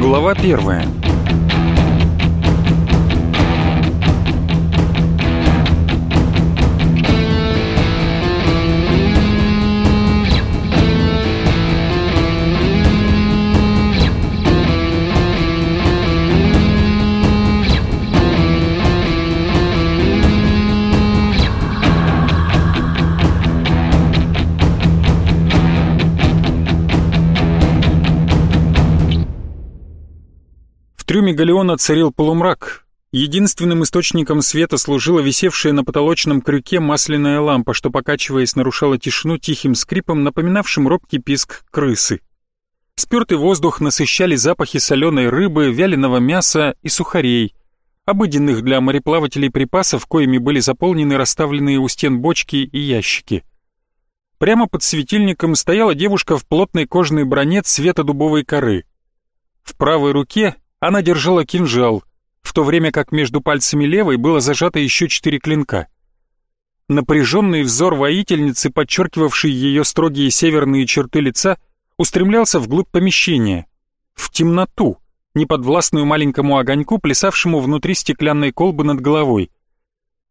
Глава первая. Трюме галеона царил полумрак. Единственным источником света служила висевшая на потолочном крюке масляная лампа, что, покачиваясь, нарушала тишину тихим скрипом, напоминавшим робкий писк крысы. Спертый воздух насыщали запахи соленой рыбы, вяленого мяса и сухарей, обыденных для мореплавателей припасов, коими были заполнены расставленные у стен бочки и ящики. Прямо под светильником стояла девушка в плотной кожаной броне цвета дубовой коры. В правой руке она держала кинжал, в то время как между пальцами левой было зажато еще четыре клинка. Напряженный взор воительницы, подчеркивавший ее строгие северные черты лица, устремлялся вглубь помещения, в темноту, неподвластную маленькому огоньку, плясавшему внутри стеклянной колбы над головой.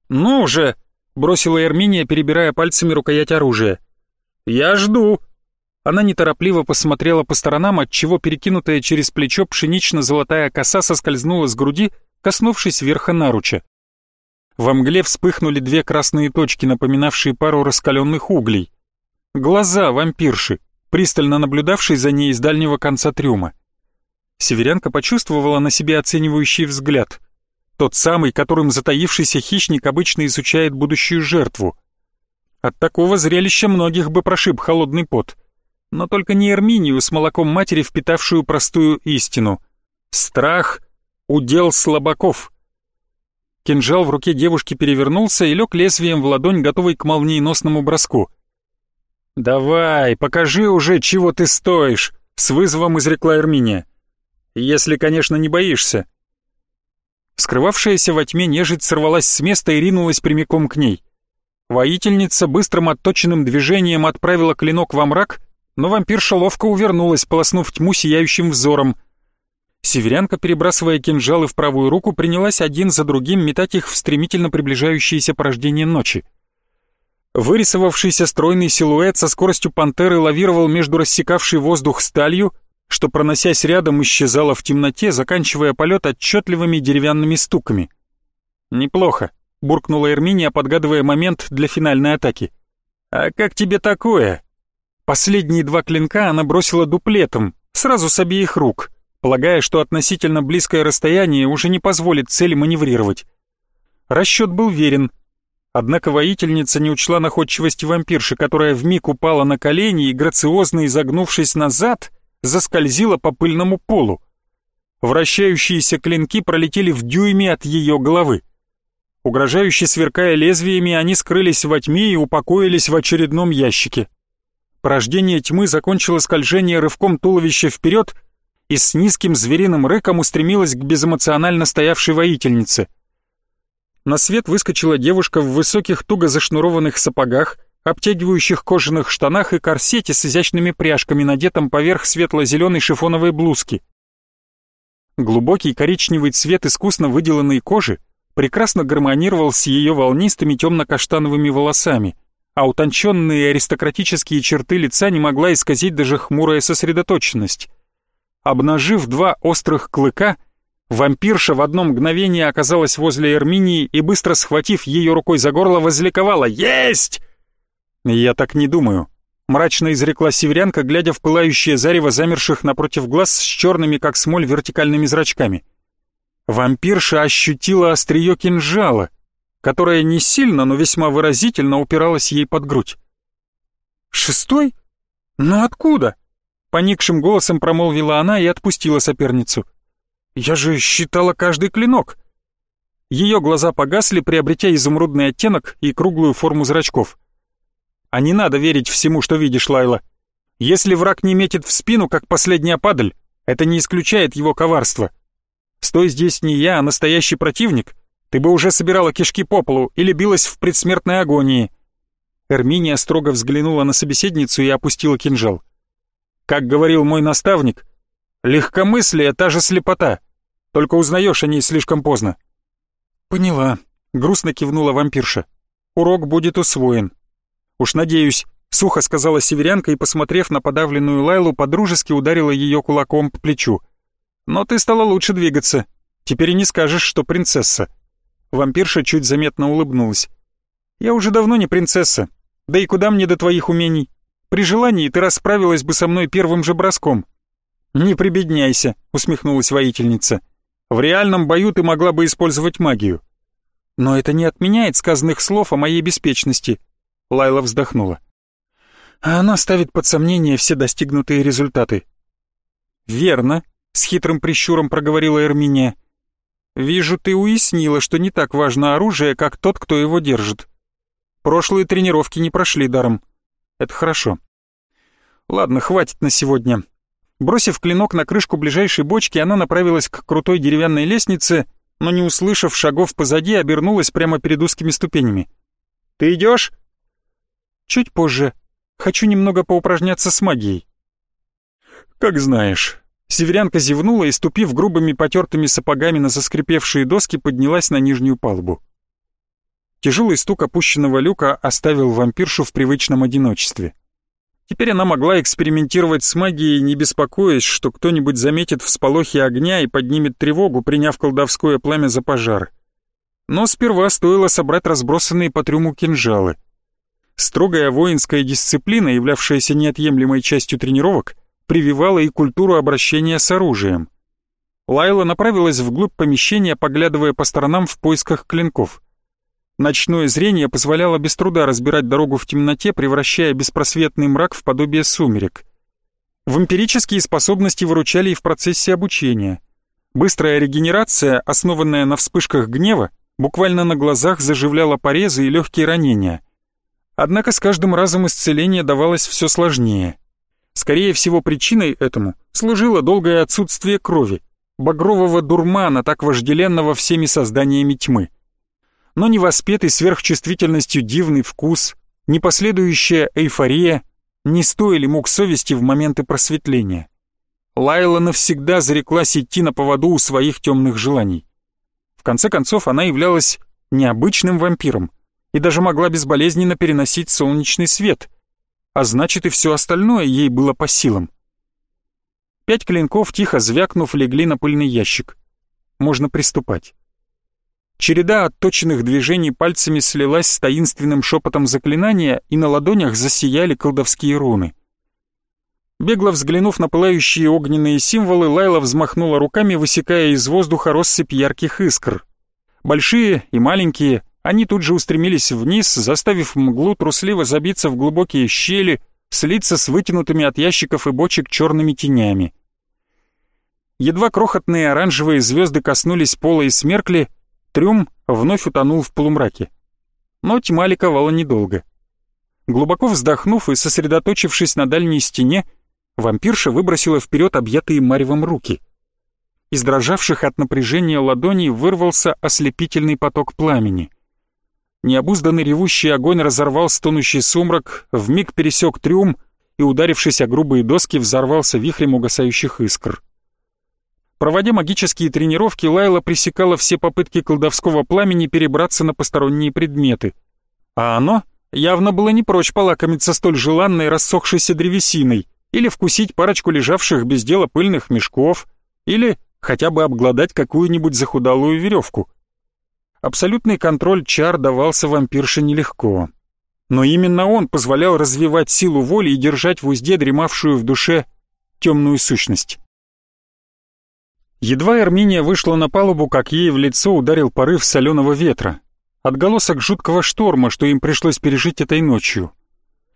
«Ну же!» — бросила Эрминия, перебирая пальцами рукоять оружия. «Я жду!» Она неторопливо посмотрела по сторонам, отчего перекинутая через плечо пшенично-золотая коса соскользнула с груди, коснувшись верха наруча. Во мгле вспыхнули две красные точки, напоминавшие пару раскаленных углей. Глаза вампирши, пристально наблюдавшей за ней из дальнего конца трюма. Северянка почувствовала на себе оценивающий взгляд. Тот самый, которым затаившийся хищник обычно изучает будущую жертву. От такого зрелища многих бы прошиб холодный пот — но только не Эрминию с молоком матери, впитавшую простую истину. Страх — удел слабаков. Кинжал в руке девушки перевернулся и лег лезвием в ладонь, готовый к молниеносному броску. «Давай, покажи уже, чего ты стоишь», — с вызовом изрекла Эрминия. «Если, конечно, не боишься». Скрывавшаяся во тьме нежить сорвалась с места и ринулась прямиком к ней. Воительница быстрым отточенным движением отправила клинок во мрак но вампирша ловко увернулась, полоснув тьму сияющим взором. Северянка, перебрасывая кинжалы в правую руку, принялась один за другим метать их в стремительно приближающееся порождение ночи. Вырисовавшийся стройный силуэт со скоростью пантеры лавировал между рассекавшей воздух сталью, что, проносясь рядом, исчезало в темноте, заканчивая полет отчетливыми деревянными стуками. «Неплохо», — буркнула Эрминия, подгадывая момент для финальной атаки. «А как тебе такое?» Последние два клинка она бросила дуплетом, сразу с обеих рук, полагая, что относительно близкое расстояние уже не позволит цели маневрировать. Расчет был верен. Однако воительница не учла находчивости вампирши, которая вмиг упала на колени и, грациозно изогнувшись назад, заскользила по пыльному полу. Вращающиеся клинки пролетели в дюйме от ее головы. Угрожающе сверкая лезвиями, они скрылись во тьме и упокоились в очередном ящике. Порождение тьмы закончило скольжение рывком туловища вперед и с низким звериным рыком устремилось к безэмоционально стоявшей воительнице. На свет выскочила девушка в высоких туго зашнурованных сапогах, обтягивающих кожаных штанах и корсете с изящными пряжками, надетом поверх светло-зеленой шифоновой блузки. Глубокий коричневый цвет искусно выделанной кожи прекрасно гармонировал с ее волнистыми темно-каштановыми волосами — а утонченные аристократические черты лица не могла исказить даже хмурая сосредоточенность. Обнажив два острых клыка, вампирша в одно мгновение оказалась возле Эрминии и, быстро схватив ее рукой за горло, возликовала «Есть!» «Я так не думаю», — мрачно изрекла северянка, глядя в пылающее зарево замерших напротив глаз с черными, как смоль, вертикальными зрачками. Вампирша ощутила острие кинжала — которая не сильно, но весьма выразительно упиралась ей под грудь. «Шестой? Но откуда?» Поникшим голосом промолвила она и отпустила соперницу. «Я же считала каждый клинок». Ее глаза погасли, приобретя изумрудный оттенок и круглую форму зрачков. «А не надо верить всему, что видишь, Лайла. Если враг не метит в спину, как последняя падаль, это не исключает его коварства. Стой здесь не я, а настоящий противник, ты бы уже собирала кишки по полу или билась в предсмертной агонии». Эрминия строго взглянула на собеседницу и опустила кинжал. «Как говорил мой наставник, Легкомыслие — та же слепота. Только узнаешь о ней слишком поздно». «Поняла», — грустно кивнула вампирша. «Урок будет усвоен». «Уж надеюсь», — сухо сказала северянка и, посмотрев на подавленную Лайлу, подружески ударила ее кулаком по плечу. «Но ты стала лучше двигаться. Теперь и не скажешь, что принцесса». Вампирша чуть заметно улыбнулась. «Я уже давно не принцесса. Да и куда мне до твоих умений? При желании ты расправилась бы со мной первым же броском». «Не прибедняйся», — усмехнулась воительница. «В реальном бою ты могла бы использовать магию». «Но это не отменяет сказанных слов о моей беспечности», — Лайла вздохнула. «А она ставит под сомнение все достигнутые результаты». «Верно», — с хитрым прищуром проговорила Эрминия. «Вижу, ты уяснила, что не так важно оружие, как тот, кто его держит. Прошлые тренировки не прошли даром. Это хорошо. Ладно, хватит на сегодня. Бросив клинок на крышку ближайшей бочки, она направилась к крутой деревянной лестнице, но не услышав шагов позади, обернулась прямо перед узкими ступенями. «Ты идешь?» «Чуть позже. Хочу немного поупражняться с магией». «Как знаешь». Северянка зевнула и, ступив грубыми потертыми сапогами на заскрипевшие доски, поднялась на нижнюю палубу. Тяжелый стук опущенного люка оставил вампиршу в привычном одиночестве. Теперь она могла экспериментировать с магией, не беспокоясь, что кто-нибудь заметит всполохи огня и поднимет тревогу, приняв колдовское пламя за пожар. Но сперва стоило собрать разбросанные по трюму кинжалы. Строгая воинская дисциплина, являвшаяся неотъемлемой частью тренировок, прививала и культуру обращения с оружием. Лайла направилась вглубь помещения, поглядывая по сторонам в поисках клинков — Ночное зрение позволяло без труда разбирать дорогу в темноте, превращая беспросветный мрак в подобие сумерек. Вампирические способности выручали и в процессе обучения. Быстрая регенерация, основанная на вспышках гнева, буквально на глазах заживляла порезы и легкие ранения. Однако с каждым разом исцеление давалось все сложнее. Скорее всего, причиной этому служило долгое отсутствие крови, багрового дурмана, так вожделенного всеми созданиями тьмы но невоспетый сверхчувствительностью дивный вкус, непоследующая эйфория не стоили мук совести в моменты просветления. Лайла навсегда зареклась идти на поводу у своих темных желаний. В конце концов, она являлась необычным вампиром и даже могла безболезненно переносить солнечный свет, а значит и все остальное ей было по силам. Пять клинков, тихо звякнув, легли на пыльный ящик. Можно приступать. Череда отточенных движений пальцами слилась с таинственным шепотом заклинания, и на ладонях засияли колдовские руны. Бегло взглянув на пылающие огненные символы, Лайла взмахнула руками, высекая из воздуха россыпь ярких искр. Большие и маленькие, они тут же устремились вниз, заставив мглу трусливо забиться в глубокие щели, слиться с вытянутыми от ящиков и бочек черными тенями. Едва крохотные оранжевые звезды коснулись пола и смеркли, Трюм вновь утонул в полумраке. Но тьма ликовала недолго. Глубоко вздохнув и сосредоточившись на дальней стене, вампирша выбросила вперед объятые маревом руки. Из дрожавших от напряжения ладоней вырвался ослепительный поток пламени. Необузданный ревущий огонь разорвал стонущий сумрак, вмиг пересек трюм и, ударившись о грубые доски, взорвался вихрем угасающих искр. Проводя магические тренировки, Лайла пресекала все попытки колдовского пламени перебраться на посторонние предметы. А оно явно было не прочь полакомиться столь желанной рассохшейся древесиной или вкусить парочку лежавших без дела пыльных мешков, или хотя бы обглодать какую-нибудь захудалую веревку. Абсолютный контроль чар давался вампирше нелегко. Но именно он позволял развивать силу воли и держать в узде дремавшую в душе темную сущность. Едва Арминия вышла на палубу, как ей в лицо ударил порыв соленого ветра. Отголосок жуткого шторма, что им пришлось пережить этой ночью.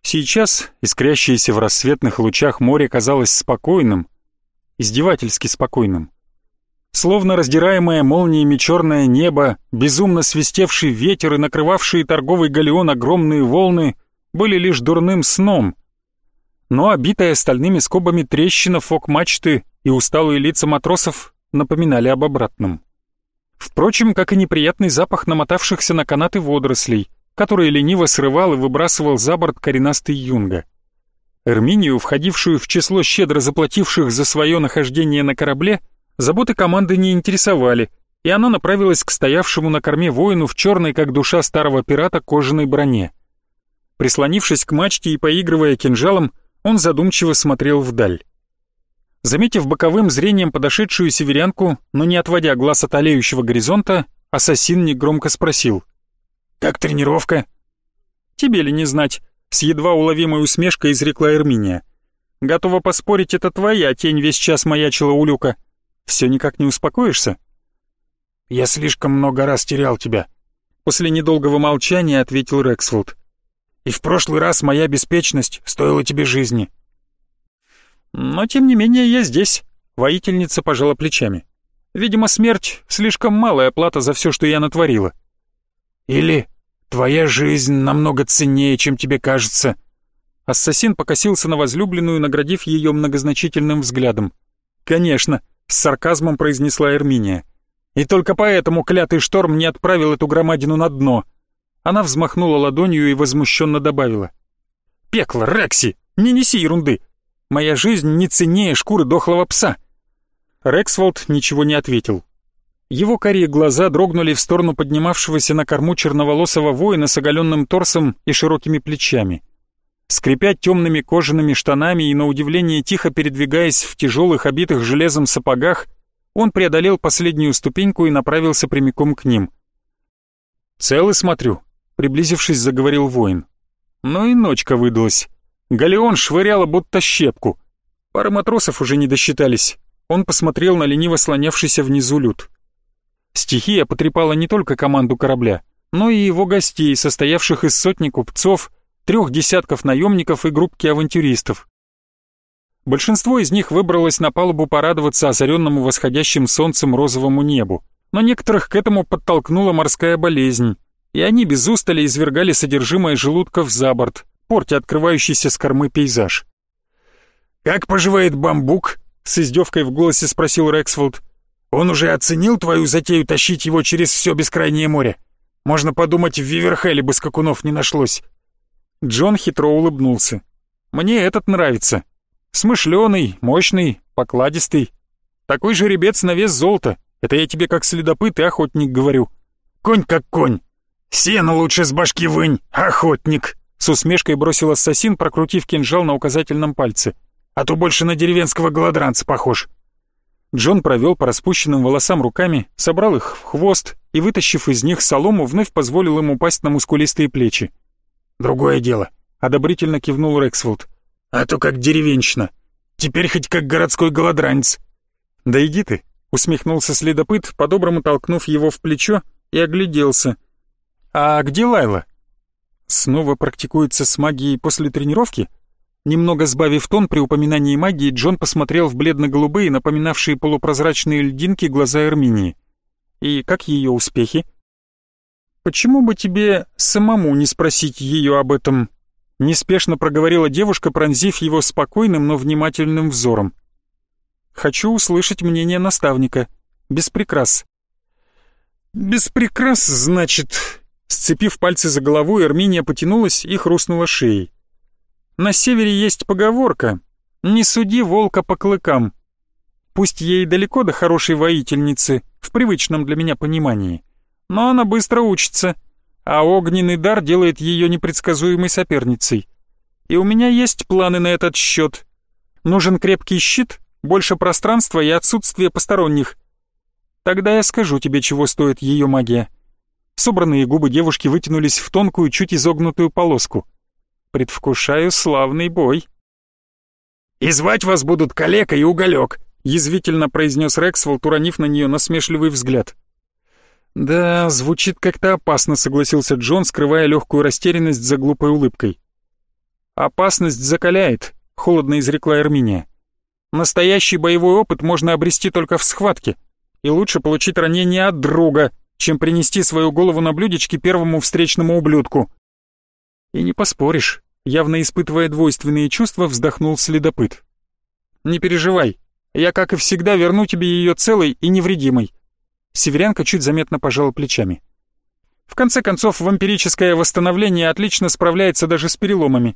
Сейчас, искрящееся в рассветных лучах море казалось спокойным, издевательски спокойным. Словно раздираемое молниями черное небо, безумно свистевший ветер и накрывавшие торговый галеон огромные волны были лишь дурным сном. Но обитая стальными скобами трещина фок мачты и усталые лица матросов напоминали об обратном. Впрочем, как и неприятный запах намотавшихся на канаты водорослей, которые лениво срывал и выбрасывал за борт коренастый юнга. Эрминию, входившую в число щедро заплативших за свое нахождение на корабле, заботы команды не интересовали, и она направилась к стоявшему на корме воину в черной, как душа старого пирата, кожаной броне. Прислонившись к мачте и поигрывая кинжалом, он задумчиво смотрел вдаль. Заметив боковым зрением подошедшую северянку, но не отводя глаз от олеющего горизонта, ассасин негромко спросил. «Как тренировка?» «Тебе ли не знать?» С едва уловимой усмешкой изрекла Эрминия. «Готова поспорить, это твоя тень весь час маячила у люка. Все никак не успокоишься?» «Я слишком много раз терял тебя», — после недолгого молчания ответил Рексфилд. «И в прошлый раз моя беспечность стоила тебе жизни». «Но тем не менее я здесь», — воительница пожала плечами. «Видимо, смерть — слишком малая плата за все, что я натворила». «Или Твоя жизнь намного ценнее, чем тебе кажется». Ассасин покосился на возлюбленную, наградив ее многозначительным взглядом. «Конечно», — с сарказмом произнесла Эрминия. «И только поэтому клятый шторм не отправил эту громадину на дно». Она взмахнула ладонью и возмущенно добавила. «Пекло, Рекси, не неси ерунды. Моя жизнь не ценнее шкуры дохлого пса». Рексволд ничего не ответил. Его карие глаза дрогнули в сторону поднимавшегося на корму черноволосого воина с оголенным торсом и широкими плечами. Скрипя темными кожаными штанами и на удивление тихо передвигаясь в тяжелых обитых железом сапогах, он преодолел последнюю ступеньку и направился прямиком к ним. «Целый смотрю», — приблизившись, заговорил воин. Ну и ночка выдалась. Галеон швыряла будто щепку. Пара матросов уже не досчитались. Он посмотрел на лениво слонявшийся внизу люд. Стихия потрепала не только команду корабля, но и его гостей, состоявших из сотни купцов, трех десятков наемников и группки авантюристов. Большинство из них выбралось на палубу порадоваться озаренному восходящим солнцем розовому небу, но некоторых к этому подтолкнула морская болезнь, и они без устали извергали содержимое желудков за борт, портя открывающийся с кормы пейзаж. «Как поживает бамбук?» — с издевкой в голосе спросил Рексфолд. Он уже оценил твою затею тащить его через все бескрайнее море? Можно подумать, в Виверхеле бы скакунов не нашлось». Джон хитро улыбнулся. «Мне этот нравится. Смышленый, мощный, покладистый. Такой жеребец на вес золота. Это я тебе как следопыт и охотник говорю». «Конь как конь. Сено лучше с башки вынь, охотник!» С усмешкой бросил ассасин, прокрутив кинжал на указательном пальце. «А то больше на деревенского голодранца похож». Джон провел по распущенным волосам руками, собрал их в хвост и, вытащив из них солому, вновь позволил им упасть на мускулистые плечи. «Другое дело», — одобрительно кивнул Рексфилд. «А то как деревенщина. Теперь хоть как городской голодранец». «Да иди ты», — усмехнулся следопыт, по-доброму толкнув его в плечо и огляделся. «А где Лайла?» «Снова практикуется с магией после тренировки?» Немного сбавив тон при упоминании магии, Джон посмотрел в бледно-голубые, напоминавшие полупрозрачные льдинки, глаза Эрминии. «И как ее успехи?» «Почему бы тебе самому не спросить ее об этом?» Неспешно проговорила девушка, пронзив его спокойным, но внимательным взором. «Хочу услышать мнение наставника. Без прикрас». «Без прикрас, значит...» Сцепив пальцы за головой, Эрминия потянулась и хрустнула шеей. На севере есть поговорка «Не суди волка по клыкам». Пусть ей далеко до хорошей воительницы, в привычном для меня понимании, но она быстро учится, а огненный дар делает ее непредсказуемой соперницей. И у меня есть планы на этот счет. Нужен крепкий щит, больше пространства и отсутствие посторонних. Тогда я скажу тебе, чего стоит ее магия. Собранные губы девушки вытянулись в тонкую, чуть изогнутую полоску. Предвкушаю славный бой. «И звать вас будут Калека и Уголек», — язвительно произнес Рексволд, уронив на нее насмешливый взгляд. «Да, звучит как-то опасно», — согласился Джон, скрывая легкую растерянность за глупой улыбкой. «Опасность закаляет», — холодно изрекла Эрминия. «Настоящий боевой опыт можно обрести только в схватке, и лучше получить ранение от друга, чем принести свою голову на блюдечке первому встречному ублюдку». И не поспоришь, явно испытывая двойственные чувства, вздохнул следопыт. «Не переживай, я, как и всегда, верну тебе ее целой и невредимой». Северянка чуть заметно пожала плечами. В конце концов, вампирическое восстановление отлично справляется даже с переломами.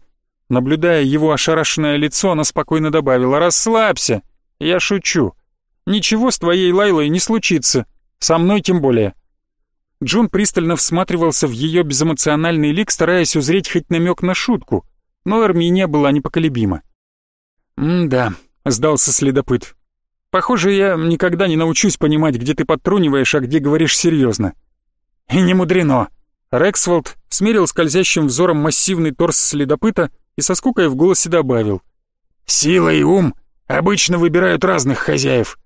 Наблюдая его ошарашенное лицо, она спокойно добавила «Расслабься! Я шучу. Ничего с твоей Лайлой не случится. Со мной тем более». Джон пристально всматривался в ее безэмоциональный лик, стараясь узреть хоть намек на шутку, но Арминия была непоколебима. «М-да», — сдался следопыт. «Похоже, я никогда не научусь понимать, где ты подтруниваешь, а где говоришь серьезно». «И не мудрено». Рексволд смерил скользящим взором массивный торс следопыта и со скукой в голосе добавил. «Сила и ум обычно выбирают разных хозяев».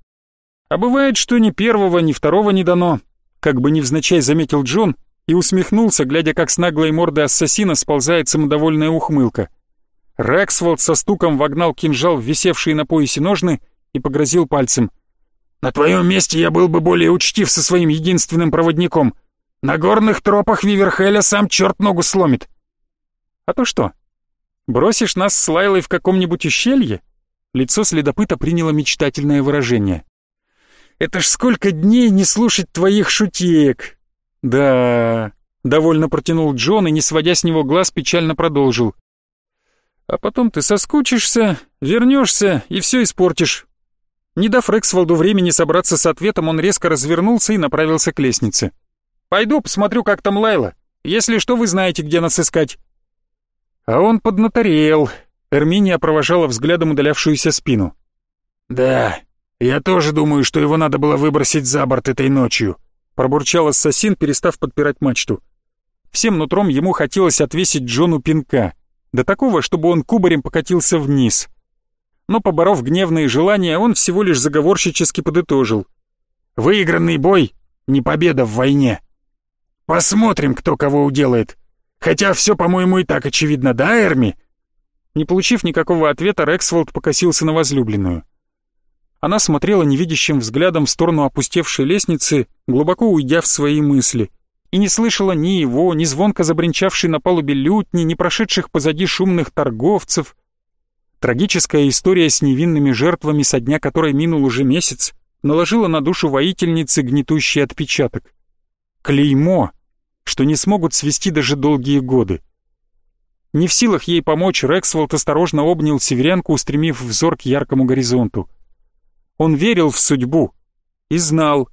А бывает, что ни первого, ни второго не дано, как бы невзначай заметил Джон и усмехнулся, глядя, как с наглой морды ассасина сползает самодовольная ухмылка. Рексволд со стуком вогнал кинжал в висевшие на поясе ножны и погрозил пальцем. «На твоем месте я был бы более учтив со своим единственным проводником. На горных тропах Виверхеля сам черт ногу сломит». «А то что, бросишь нас с Лайлой в каком-нибудь ущелье?» Лицо следопыта приняло мечтательное выражение. Это ж сколько дней не слушать твоих шутеек!» «Да...» — довольно протянул Джон и, не сводя с него глаз, печально продолжил. «А потом ты соскучишься, вернешься и все испортишь». Не дав Рексволду времени собраться с ответом, он резко развернулся и направился к лестнице. «Пойду посмотрю, как там Лайла. Если что, вы знаете, где нас искать». А он поднаторел. Эрминия провожала взглядом удалявшуюся спину. «Да, «Я тоже думаю, что его надо было выбросить за борт этой ночью», пробурчал ассасин, перестав подпирать мачту. Всем нутром ему хотелось отвесить Джону пинка, до такого, чтобы он кубарем покатился вниз. Но, поборов гневные желания, он всего лишь заговорщически подытожил. «Выигранный бой — не победа в войне. Посмотрим, кто кого уделает. Хотя все, по-моему, и так очевидно, да, Эрми?» Не получив никакого ответа, Рексфолд покосился на возлюбленную. Она смотрела невидящим взглядом в сторону опустевшей лестницы, глубоко уйдя в свои мысли, и не слышала ни его, ни звонко забринчавшей на палубе лютни, ни прошедших позади шумных торговцев. Трагическая история с невинными жертвами, со дня которой минул уже месяц, наложила на душу воительницы гнетущий отпечаток. Клеймо, что не смогут свести даже долгие годы. Не в силах ей помочь, Рексволд осторожно обнял северянку, устремив взор к яркому горизонту. Он верил в судьбу и знал,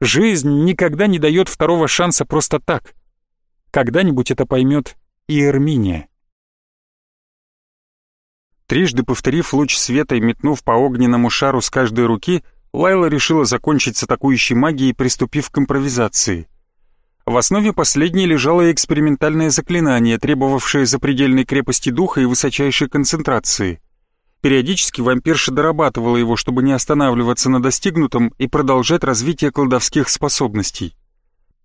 жизнь никогда не дает второго шанса просто так. Когда-нибудь это поймет и Эрминия. Трижды повторив луч света и метнув по огненному шару с каждой руки, Лайла решила закончить с атакующей магией, приступив к импровизации. В основе последней лежало экспериментальное заклинание, требовавшее запредельной крепости духа и высочайшей концентрации. Периодически вампирша дорабатывала его, чтобы не останавливаться на достигнутом и продолжать развитие колдовских способностей.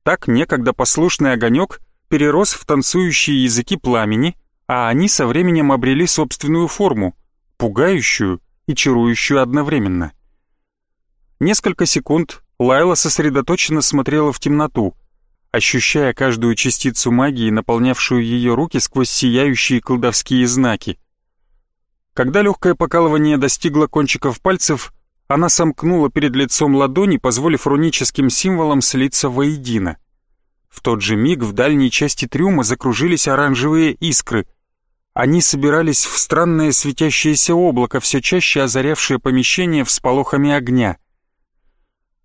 Так некогда послушный огонек перерос в танцующие языки пламени, а они со временем обрели собственную форму, пугающую и чарующую одновременно. Несколько секунд Лайла сосредоточенно смотрела в темноту, ощущая каждую частицу магии, наполнявшую ее руки сквозь сияющие колдовские знаки. Когда легкое покалывание достигло кончиков пальцев, она сомкнула перед лицом ладони, позволив руническим символам слиться воедино. В тот же миг в дальней части трюма закружились оранжевые искры. Они собирались в странное светящееся облако, все чаще озарявшее помещение всполохами огня.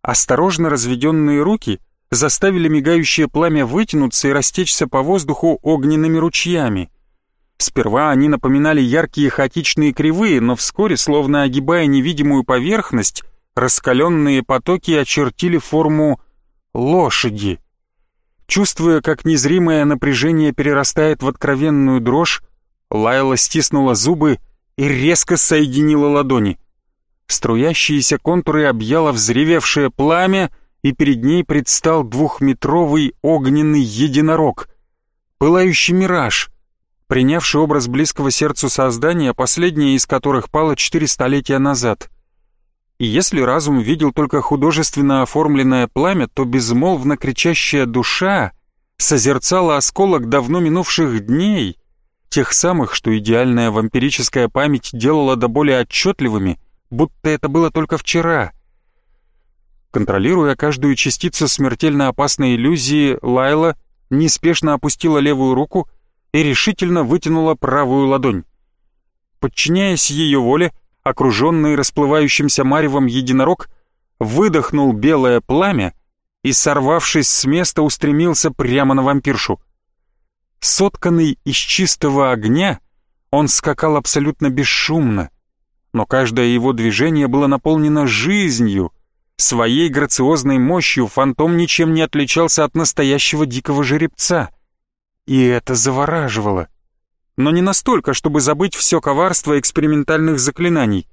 Осторожно разведенные руки заставили мигающее пламя вытянуться и растечься по воздуху огненными ручьями — Сперва они напоминали яркие хаотичные кривые, но вскоре, словно огибая невидимую поверхность, раскаленные потоки очертили форму лошади. Чувствуя, как незримое напряжение перерастает в откровенную дрожь, Лайла стиснула зубы и резко соединила ладони. Струящиеся контуры объяло взревевшее пламя, и перед ней предстал двухметровый огненный единорог. Пылающий мираж, принявший образ близкого сердцу создания, последнее из которых пало четыре столетия назад. И если разум видел только художественно оформленное пламя, то безмолвно кричащая душа созерцала осколок давно минувших дней, тех самых, что идеальная вампирическая память делала до более отчетливыми, будто это было только вчера. Контролируя каждую частицу смертельно опасной иллюзии, Лайла неспешно опустила левую руку и решительно вытянула правую ладонь. Подчиняясь ее воле, окруженный расплывающимся маревом единорог выдохнул белое пламя и, сорвавшись с места, устремился прямо на вампиршу. Сотканный из чистого огня, он скакал абсолютно бесшумно, но каждое его движение было наполнено жизнью. Своей грациозной мощью фантом ничем не отличался от настоящего дикого жеребца. И это завораживало. Но не настолько, чтобы забыть все коварство экспериментальных заклинаний.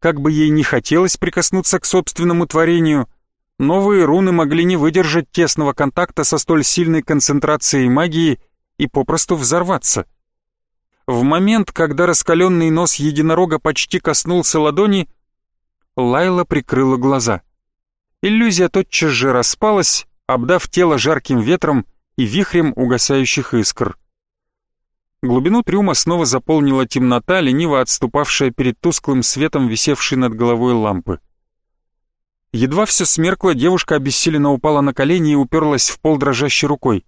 Как бы ей не хотелось прикоснуться к собственному творению, новые руны могли не выдержать тесного контакта со столь сильной концентрацией магии и попросту взорваться. В момент, когда раскаленный нос единорога почти коснулся ладони, Лайла прикрыла глаза. Иллюзия тотчас же распалась, обдав тело жарким ветром и вихрем угасающих искр. Глубину трюма снова заполнила темнота, лениво отступавшая перед тусклым светом, висевшей над головой лампы. Едва все смеркло, девушка обессиленно упала на колени и уперлась в пол дрожащей рукой.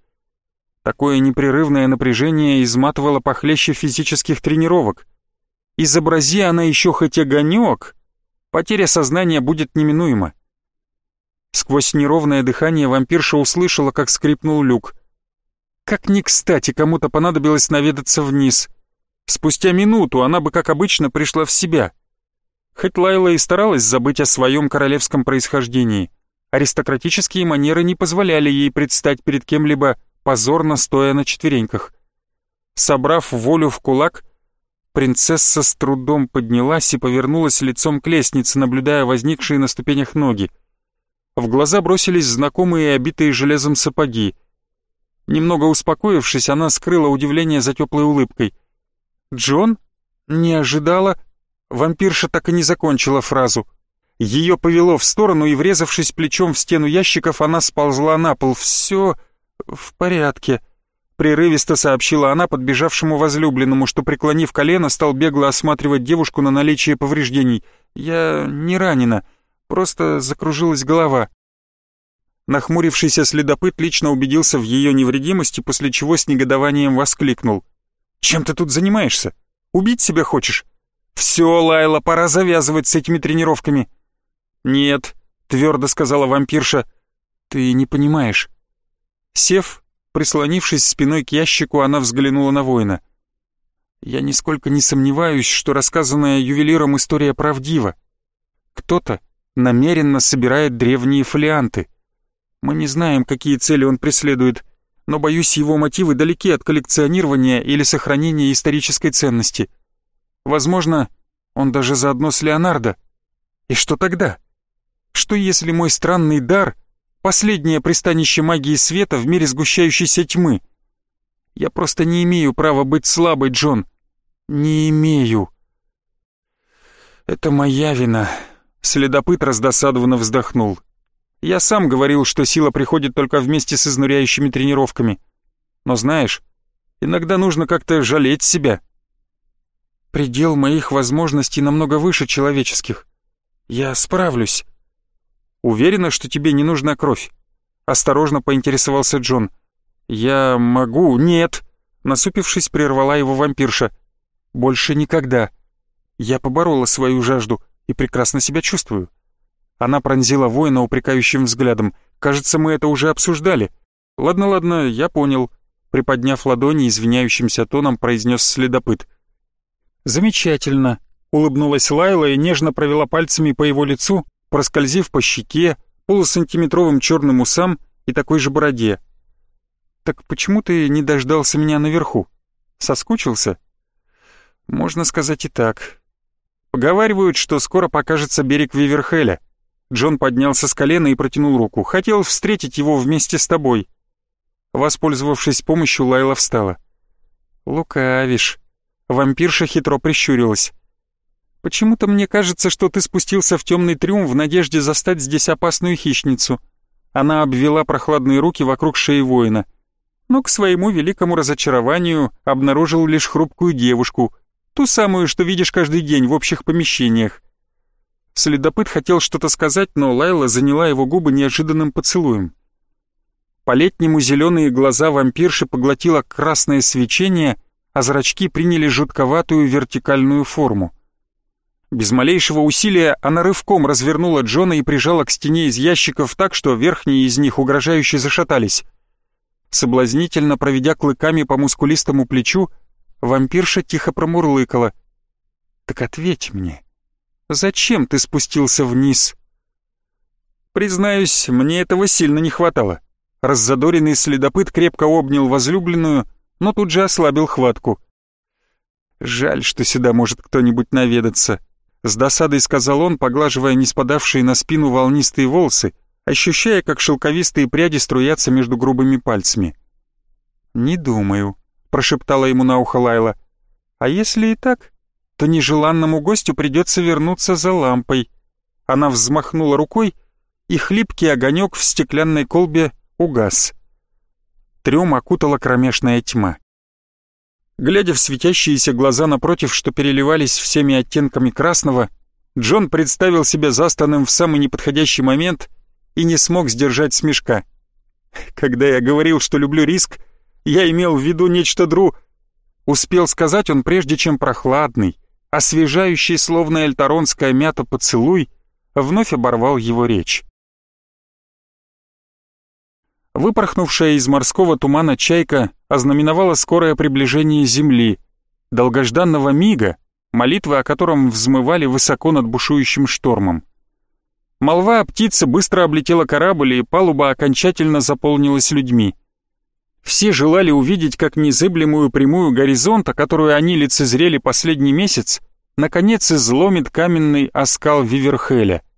Такое непрерывное напряжение изматывало похлеще физических тренировок. Изобрази она еще хоть огонек, потеря сознания будет неминуема. Сквозь неровное дыхание вампирша услышала, как скрипнул люк. Как ни кстати кому-то понадобилось наведаться вниз. Спустя минуту она бы, как обычно, пришла в себя. Хоть Лайла и старалась забыть о своем королевском происхождении, аристократические манеры не позволяли ей предстать перед кем-либо позорно стоя на четвереньках. Собрав волю в кулак, принцесса с трудом поднялась и повернулась лицом к лестнице, наблюдая возникшие на ступенях ноги. В глаза бросились знакомые обитые железом сапоги. Немного успокоившись, она скрыла удивление за теплой улыбкой. «Джон? Не ожидала?» Вампирша так и не закончила фразу. Ее повело в сторону, и, врезавшись плечом в стену ящиков, она сползла на пол. «Все...» «В порядке», — прерывисто сообщила она подбежавшему возлюбленному, что, преклонив колено, стал бегло осматривать девушку на наличие повреждений. «Я не ранена, просто закружилась голова». Нахмурившийся следопыт лично убедился в ее невредимости, после чего с негодованием воскликнул. «Чем ты тут занимаешься? Убить себя хочешь?» «Все, Лайла, пора завязывать с этими тренировками». «Нет», — твердо сказала вампирша, — «ты не понимаешь. Сев, прислонившись спиной к ящику, она взглянула на воина. «Я нисколько не сомневаюсь, что рассказанная ювелиром история правдива. Кто-то намеренно собирает древние фолианты. Мы не знаем, какие цели он преследует, но, боюсь, его мотивы далеки от коллекционирования или сохранения исторической ценности. Возможно, он даже заодно с Леонардо. И что тогда? Что если мой странный дар Последнее пристанище магии света в мире сгущающейся тьмы. Я просто не имею права быть слабой, Джон. Не имею. Это моя вина. Следопыт раздосадованно вздохнул. Я сам говорил, что сила приходит только вместе с изнуряющими тренировками. Но знаешь, иногда нужно как-то жалеть себя. Предел моих возможностей намного выше человеческих. Я справлюсь. Уверена, что тебе не нужна кровь?» Осторожно поинтересовался Джон. «Я могу...» «Нет!» Насупившись, прервала его вампирша. «Больше никогда. Я поборола свою жажду и прекрасно себя чувствую». Она пронзила воина упрекающим взглядом. «Кажется, мы это уже обсуждали». «Ладно, ладно, я понял», — приподняв ладони, извиняющимся тоном произнес следопыт. «Замечательно», — улыбнулась Лайла и нежно провела пальцами по его лицу, проскользив по щеке, полусантиметровым черным усам и такой же бороде. «Так почему ты не дождался меня наверху? Соскучился?» «Можно сказать и так. Поговаривают, что скоро покажется берег Виверхеля». Джон поднялся с колена и протянул руку. «Хотел встретить его вместе с тобой». Воспользовавшись помощью, Лайла встала. «Лукавишь». Вампирша хитро прищурилась. Почему-то мне кажется, что ты спустился в темный трюм в надежде застать здесь опасную хищницу. Она обвела прохладные руки вокруг шеи воина. Но к своему великому разочарованию обнаружил лишь хрупкую девушку, ту самую, что видишь каждый день в общих помещениях. Следопыт хотел что-то сказать, но Лайла заняла его губы неожиданным поцелуем. По-летнему зеленые глаза вампирши поглотило красное свечение, а зрачки приняли жутковатую вертикальную форму. Без малейшего усилия она рывком развернула Джона и прижала к стене из ящиков так, что верхние из них угрожающе зашатались. Соблазнительно проведя клыками по мускулистому плечу, вампирша тихо промурлыкала. «Так ответь мне, зачем ты спустился вниз?» Признаюсь, мне этого сильно не хватало. Раззадоренный следопыт крепко обнял возлюбленную, но тут же ослабил хватку. «Жаль, что сюда может кто-нибудь наведаться», — с досадой сказал он, поглаживая не спадавшие на спину волнистые волосы, ощущая, как шелковистые пряди струятся между грубыми пальцами. «Не думаю», — прошептала ему на ухо Лайла. «А если и так, то нежеланному гостю придется вернуться за лампой». Она взмахнула рукой, и хлипкий огонек в стеклянной колбе угас. Трем окутала кромешная тьма. Глядя в светящиеся глаза напротив, что переливались всеми оттенками красного, Джон представил себя застанным в самый неподходящий момент и не смог сдержать смешка. Когда я говорил, что люблю риск, я имел в виду нечто дру... Успел сказать он, прежде чем прохладный, освежающий, словно эльтаронская мята поцелуй, вновь оборвал его речь. Выпорхнувшая из морского тумана чайка ознаменовала скорое приближение Земли, долгожданного мига, молитвы о котором взмывали высоко над бушующим штормом. Молва о птице быстро облетела корабль, и палуба окончательно заполнилась людьми. Все желали увидеть, как незыблемую прямую горизонта, которую они лицезрели последний месяц, наконец изломит каменный оскал Виверхеля —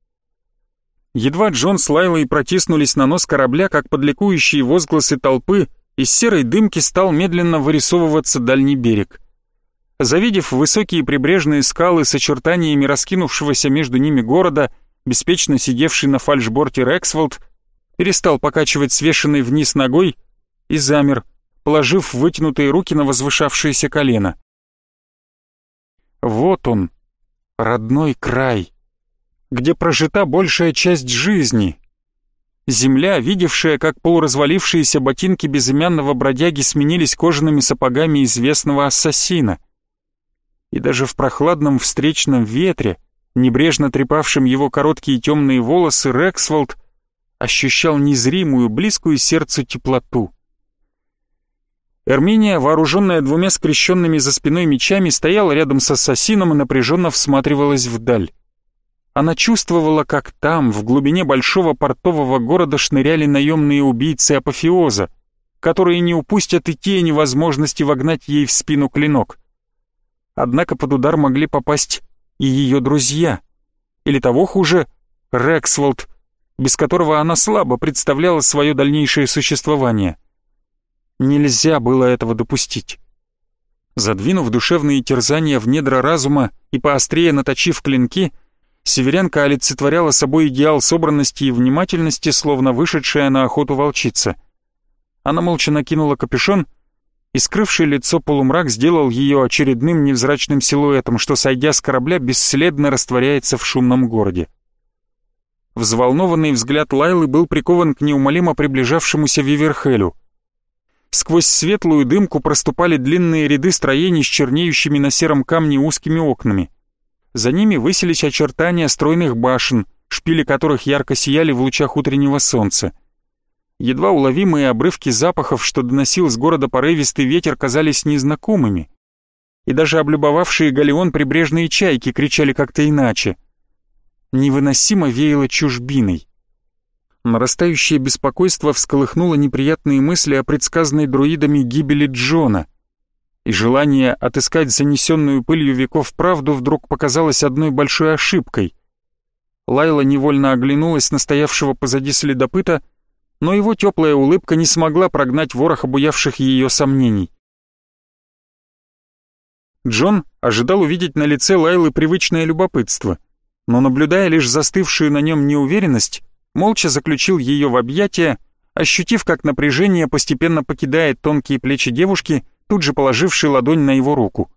Едва Джон с Лайлой протиснулись на нос корабля, как под ликующие возгласы толпы, из серой дымки стал медленно вырисовываться дальний берег. Завидев высокие прибрежные скалы с очертаниями раскинувшегося между ними города, беспечно сидевший на фальшборте Рексфолд перестал покачивать свешенной вниз ногой и замер, положив вытянутые руки на возвышавшееся колено. Вот он, родной край где прожита большая часть жизни. Земля, видевшая, как полуразвалившиеся ботинки безымянного бродяги сменились кожаными сапогами известного ассасина. И даже в прохладном встречном ветре, небрежно трепавшем его короткие темные волосы, Рексволд ощущал незримую, близкую сердцу теплоту. Эрминия, вооруженная двумя скрещенными за спиной мечами, стояла рядом с ассасином и напряженно всматривалась вдаль. Она чувствовала, как там, в глубине большого портового города, шныряли наемные убийцы апофеоза, которые не упустят и тени возможности вогнать ей в спину клинок. Однако под удар могли попасть и ее друзья, или того хуже, Рексволд, без которого она слабо представляла свое дальнейшее существование. Нельзя было этого допустить. Задвинув душевные терзания в недра разума и поострее наточив клинки, Северянка олицетворяла собой идеал собранности и внимательности, словно вышедшая на охоту волчица. Она молча накинула капюшон, и скрывший лицо полумрак сделал ее очередным невзрачным силуэтом, что, сойдя с корабля, бесследно растворяется в шумном городе. Взволнованный взгляд Лайлы был прикован к неумолимо приближавшемуся Виверхелю. Сквозь светлую дымку проступали длинные ряды строений с чернеющими на сером камне узкими окнами. За ними высились очертания стройных башен, шпили которых ярко сияли в лучах утреннего солнца. Едва уловимые обрывки запахов, что доносил с города порывистый ветер, казались незнакомыми. И даже облюбовавшие галеон прибрежные чайки кричали как-то иначе. Невыносимо веяло чужбиной. Нарастающее беспокойство всколыхнуло неприятные мысли о предсказанной друидами гибели Джона — и желание отыскать занесенную пылью веков правду вдруг показалось одной большой ошибкой. Лайла невольно оглянулась на стоявшего позади следопыта, но его теплая улыбка не смогла прогнать ворох обуявших ее сомнений. Джон ожидал увидеть на лице Лайлы привычное любопытство, но, наблюдая лишь застывшую на нем неуверенность, молча заключил ее в объятия, ощутив, как напряжение постепенно покидает тонкие плечи девушки тут же положивший ладонь на его руку.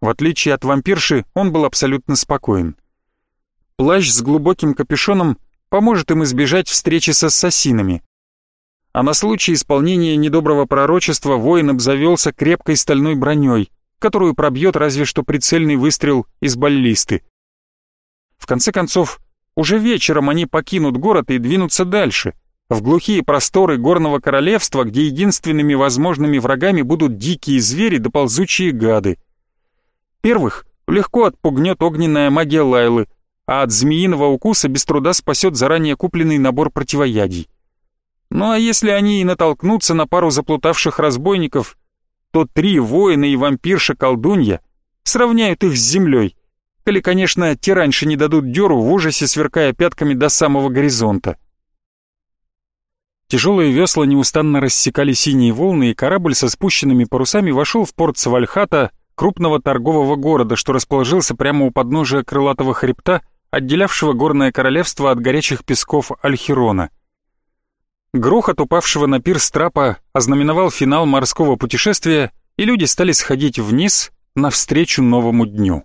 В отличие от вампирши, он был абсолютно спокоен. Плащ с глубоким капюшоном поможет им избежать встречи с ассасинами. а на случай исполнения недоброго пророчества воин обзавелся крепкой стальной броней, которую пробьет разве что прицельный выстрел из баллисты. В конце концов, уже вечером они покинут город и двинутся дальше, в глухие просторы горного королевства, где единственными возможными врагами будут дикие звери да ползучие гады. Первых легко отпугнет огненная магия Лайлы, а от змеиного укуса без труда спасет заранее купленный набор противоядий. Ну а если они и натолкнутся на пару заплутавших разбойников, то три воина и вампирша-колдунья сравняют их с землей, или, конечно, те раньше не дадут дёру в ужасе, сверкая пятками до самого горизонта. Тяжелые весла неустанно рассекали синие волны, и корабль со спущенными парусами вошел в порт Свальхата, крупного торгового города, что расположился прямо у подножия крылатого хребта, отделявшего горное королевство от горячих песков Альхирона. Грохот упавшего на пирс трапа ознаменовал финал морского путешествия, и люди стали сходить вниз навстречу новому дню.